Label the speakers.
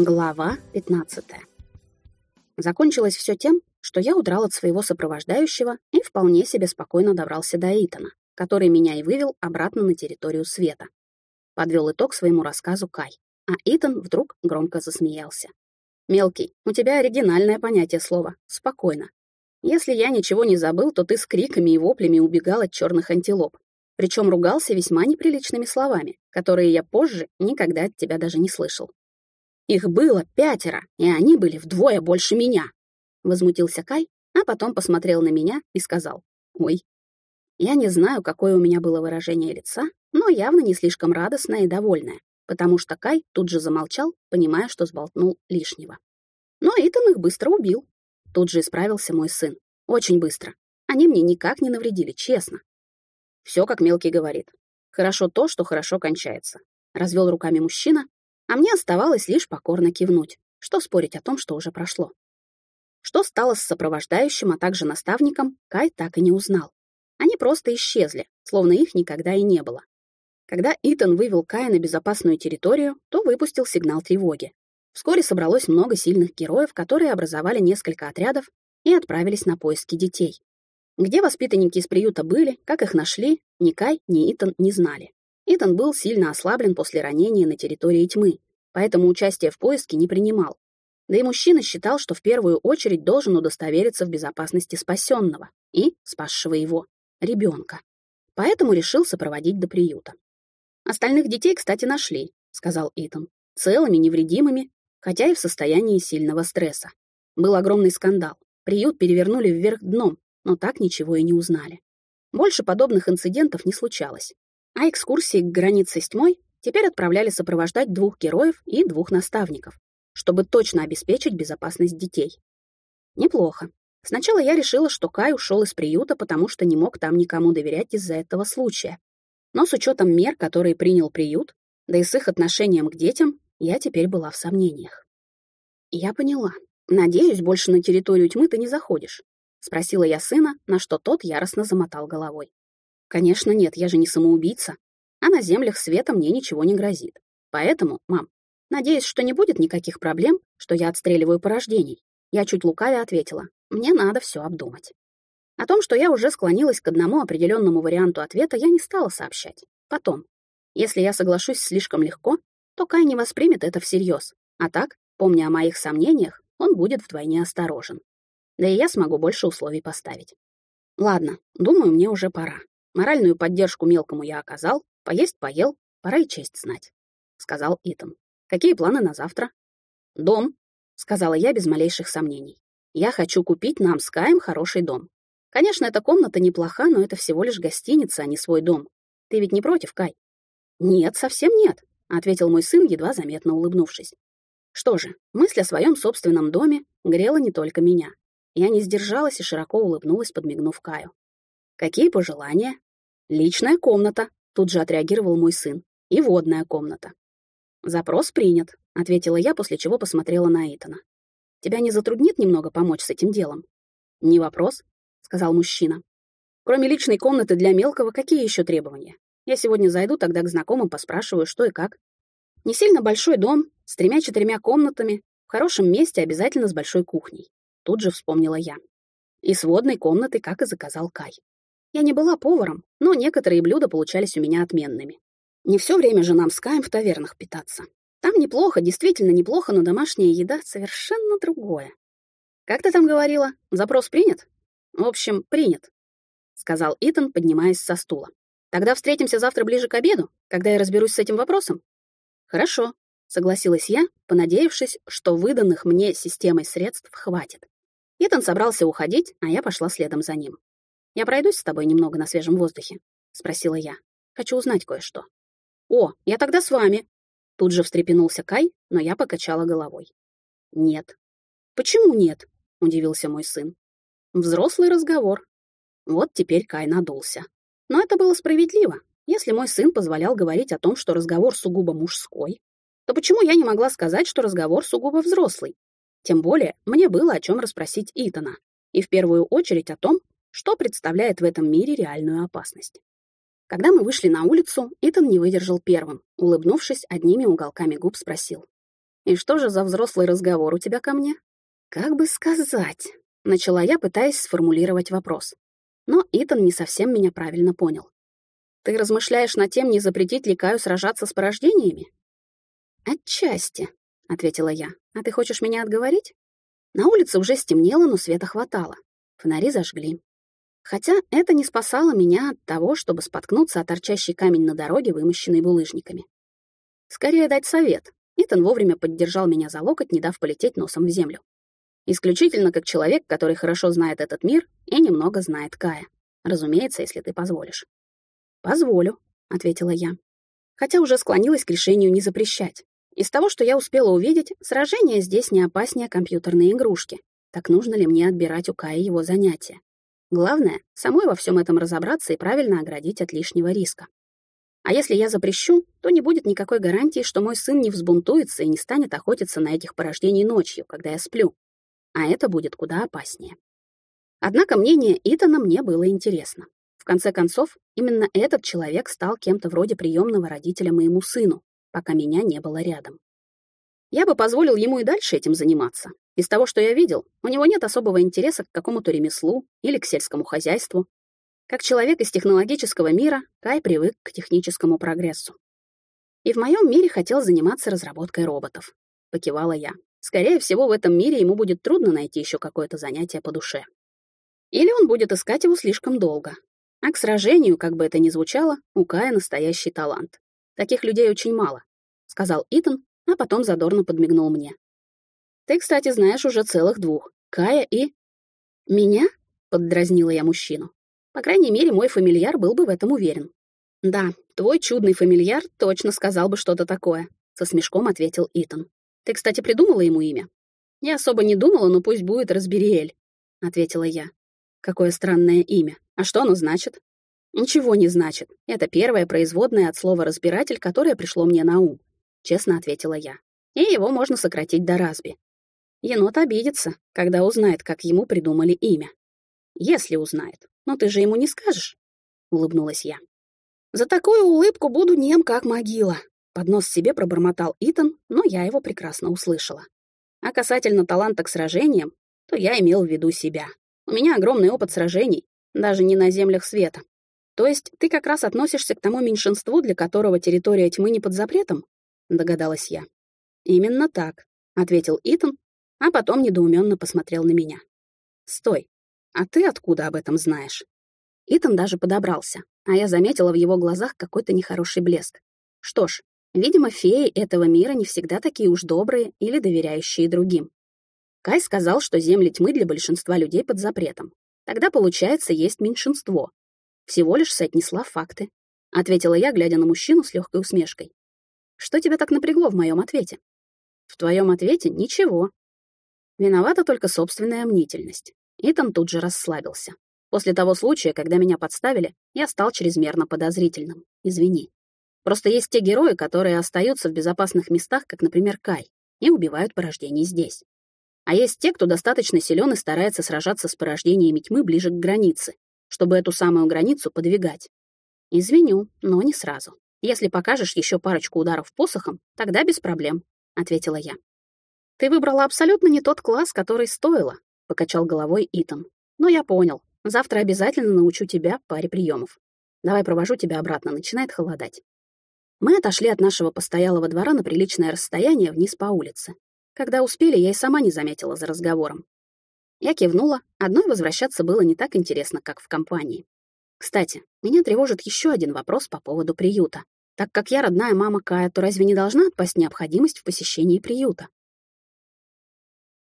Speaker 1: Глава 15. Закончилось все тем, что я удрал от своего сопровождающего и вполне себе спокойно добрался до Итана, который меня и вывел обратно на территорию света. Подвел итог своему рассказу Кай, а Итан вдруг громко засмеялся. «Мелкий, у тебя оригинальное понятие слова «спокойно». Если я ничего не забыл, то ты с криками и воплями убегал от черных антилоп, причем ругался весьма неприличными словами, которые я позже никогда от тебя даже не слышал. Их было пятеро, и они были вдвое больше меня. Возмутился Кай, а потом посмотрел на меня и сказал «Ой». Я не знаю, какое у меня было выражение лица, но явно не слишком радостное и довольное, потому что Кай тут же замолчал, понимая, что сболтнул лишнего. Но Итан их быстро убил. Тут же исправился мой сын. Очень быстро. Они мне никак не навредили, честно. Все, как мелкий говорит. Хорошо то, что хорошо кончается. Развел руками мужчина, а мне оставалось лишь покорно кивнуть. Что спорить о том, что уже прошло? Что стало с сопровождающим, а также наставником, Кай так и не узнал. Они просто исчезли, словно их никогда и не было. Когда Итан вывел Кая на безопасную территорию, то выпустил сигнал тревоги. Вскоре собралось много сильных героев, которые образовали несколько отрядов и отправились на поиски детей. Где воспитанники из приюта были, как их нашли, ни Кай, ни Итан не знали. Итан был сильно ослаблен после ранения на территории тьмы, поэтому участие в поиске не принимал. Да и мужчина считал, что в первую очередь должен удостовериться в безопасности спасенного и спасшего его, ребенка. Поэтому решил сопроводить до приюта. «Остальных детей, кстати, нашли», — сказал Итан, целыми, невредимыми, хотя и в состоянии сильного стресса. Был огромный скандал. Приют перевернули вверх дном, но так ничего и не узнали. Больше подобных инцидентов не случалось, а экскурсии к границе с тьмой теперь отправляли сопровождать двух героев и двух наставников, чтобы точно обеспечить безопасность детей. Неплохо. Сначала я решила, что Кай ушел из приюта, потому что не мог там никому доверять из-за этого случая. Но с учетом мер, которые принял приют, да и с их отношением к детям, я теперь была в сомнениях. Я поняла. Надеюсь, больше на территорию тьмы ты не заходишь. Спросила я сына, на что тот яростно замотал головой. Конечно, нет, я же не самоубийца. А на землях света мне ничего не грозит. Поэтому, мам, надеюсь, что не будет никаких проблем, что я отстреливаю порождений. Я чуть лукавя ответила. Мне надо все обдумать. О том, что я уже склонилась к одному определенному варианту ответа, я не стала сообщать. Потом. Если я соглашусь слишком легко, то Кай не воспримет это всерьез. А так, помня о моих сомнениях, он будет вдвойне осторожен. Да и я смогу больше условий поставить. Ладно, думаю, мне уже пора. Моральную поддержку мелкому я оказал, поесть поел, пора и честь знать», — сказал Итан. «Какие планы на завтра?» «Дом», — сказала я без малейших сомнений. «Я хочу купить нам с Каем хороший дом. Конечно, эта комната неплоха, но это всего лишь гостиница, а не свой дом. Ты ведь не против, Кай?» «Нет, совсем нет», — ответил мой сын, едва заметно улыбнувшись. Что же, мысль о своем собственном доме грела не только меня. Я не сдержалась и широко улыбнулась, подмигнув Каю. «Какие пожелания?» «Личная комната», — тут же отреагировал мой сын. «И водная комната». «Запрос принят», — ответила я, после чего посмотрела на Итана. «Тебя не затруднит немного помочь с этим делом?» «Не вопрос», — сказал мужчина. «Кроме личной комнаты для мелкого, какие еще требования? Я сегодня зайду тогда к знакомым, поспрашиваю, что и как. Не сильно большой дом, с тремя-четырьмя комнатами, в хорошем месте, обязательно с большой кухней». Тут же вспомнила я. И с водной комнатой, как и заказал Кай. Я не была поваром, но некоторые блюда получались у меня отменными. Не все время же нам с Каем в тавернах питаться. Там неплохо, действительно неплохо, но домашняя еда совершенно другое. «Как ты там говорила? Запрос принят?» «В общем, принят», — сказал Итан, поднимаясь со стула. «Тогда встретимся завтра ближе к обеду, когда я разберусь с этим вопросом?» «Хорошо», — согласилась я, понадеявшись, что выданных мне системой средств хватит. Итан собрался уходить, а я пошла следом за ним. «Я пройдусь с тобой немного на свежем воздухе?» — спросила я. «Хочу узнать кое-что». «О, я тогда с вами!» Тут же встрепенулся Кай, но я покачала головой. «Нет». «Почему нет?» — удивился мой сын. «Взрослый разговор». Вот теперь Кай надулся. Но это было справедливо. Если мой сын позволял говорить о том, что разговор сугубо мужской, то почему я не могла сказать, что разговор сугубо взрослый? Тем более, мне было о чем расспросить Итана. И в первую очередь о том, что представляет в этом мире реальную опасность. Когда мы вышли на улицу, Итан не выдержал первым, улыбнувшись одними уголками губ, спросил. И что же за взрослый разговор у тебя ко мне? Как бы сказать? Начала я, пытаясь сформулировать вопрос. Но Итан не совсем меня правильно понял. Ты размышляешь над тем, не запретить ли Каю сражаться с порождениями? Отчасти, ответила я. А ты хочешь меня отговорить? На улице уже стемнело, но света хватало. Фонари зажгли. Хотя это не спасало меня от того, чтобы споткнуться о торчащий камень на дороге, вымощенный булыжниками. Скорее дать совет. Итан вовремя поддержал меня за локоть, не дав полететь носом в землю. Исключительно как человек, который хорошо знает этот мир и немного знает Кая. Разумеется, если ты позволишь. «Позволю», — ответила я. Хотя уже склонилась к решению не запрещать. Из того, что я успела увидеть, сражение здесь не опаснее компьютерной игрушки. Так нужно ли мне отбирать у Кая его занятия? Главное, самой во всем этом разобраться и правильно оградить от лишнего риска. А если я запрещу, то не будет никакой гарантии, что мой сын не взбунтуется и не станет охотиться на этих порождений ночью, когда я сплю. А это будет куда опаснее. Однако мнение Итана мне было интересно. В конце концов, именно этот человек стал кем-то вроде приемного родителя моему сыну, пока меня не было рядом. Я бы позволил ему и дальше этим заниматься. Из того, что я видел, у него нет особого интереса к какому-то ремеслу или к сельскому хозяйству. Как человек из технологического мира, Кай привык к техническому прогрессу. И в моем мире хотел заниматься разработкой роботов. Покивала я. Скорее всего, в этом мире ему будет трудно найти еще какое-то занятие по душе. Или он будет искать его слишком долго. А к сражению, как бы это ни звучало, у Кая настоящий талант. Таких людей очень мало, — сказал Итан, а потом задорно подмигнул мне. «Ты, кстати, знаешь уже целых двух. Кая и...» «Меня?» — поддразнила я мужчину. По крайней мере, мой фамильяр был бы в этом уверен. «Да, твой чудный фамильяр точно сказал бы что-то такое», — со смешком ответил Итан. «Ты, кстати, придумала ему имя?» «Я особо не думала, но пусть будет Разбериэль», — ответила я. «Какое странное имя. А что оно значит?» «Ничего не значит. Это первое производное от слова «разбиратель», которое пришло мне на ум честно ответила я. И его можно сократить до Разби. Енот обидится, когда узнает, как ему придумали имя. Если узнает. Но ты же ему не скажешь, улыбнулась я. За такую улыбку буду нем, как могила. Под нос себе пробормотал Итан, но я его прекрасно услышала. А касательно таланта к сражениям, то я имел в виду себя. У меня огромный опыт сражений, даже не на землях света. То есть ты как раз относишься к тому меньшинству, для которого территория тьмы не под запретом? — догадалась я. «Именно так», — ответил Итан, а потом недоуменно посмотрел на меня. «Стой, а ты откуда об этом знаешь?» Итан даже подобрался, а я заметила в его глазах какой-то нехороший блеск. Что ж, видимо, феи этого мира не всегда такие уж добрые или доверяющие другим. Кай сказал, что земли тьмы для большинства людей под запретом. Тогда, получается, есть меньшинство. Всего лишь соотнесла факты. Ответила я, глядя на мужчину с легкой усмешкой. Что тебя так напрягло в моем ответе? В твоем ответе ничего. Виновата только собственная мнительность. Итан тут же расслабился. После того случая, когда меня подставили, я стал чрезмерно подозрительным. Извини. Просто есть те герои, которые остаются в безопасных местах, как, например, Кай, и убивают порождений здесь. А есть те, кто достаточно силен и старается сражаться с порождениями тьмы ближе к границе, чтобы эту самую границу подвигать. Извиню, но не сразу. Если покажешь еще парочку ударов посохом, тогда без проблем», — ответила я. «Ты выбрала абсолютно не тот класс, который стоило», — покачал головой Итан. «Но я понял. Завтра обязательно научу тебя паре приемов. Давай провожу тебя обратно, начинает холодать». Мы отошли от нашего постоялого двора на приличное расстояние вниз по улице. Когда успели, я и сама не заметила за разговором. Я кивнула, одной возвращаться было не так интересно, как в компании. Кстати, меня тревожит еще один вопрос по поводу приюта. Так как я родная мама Кая, то разве не должна отпасть необходимость в посещении приюта?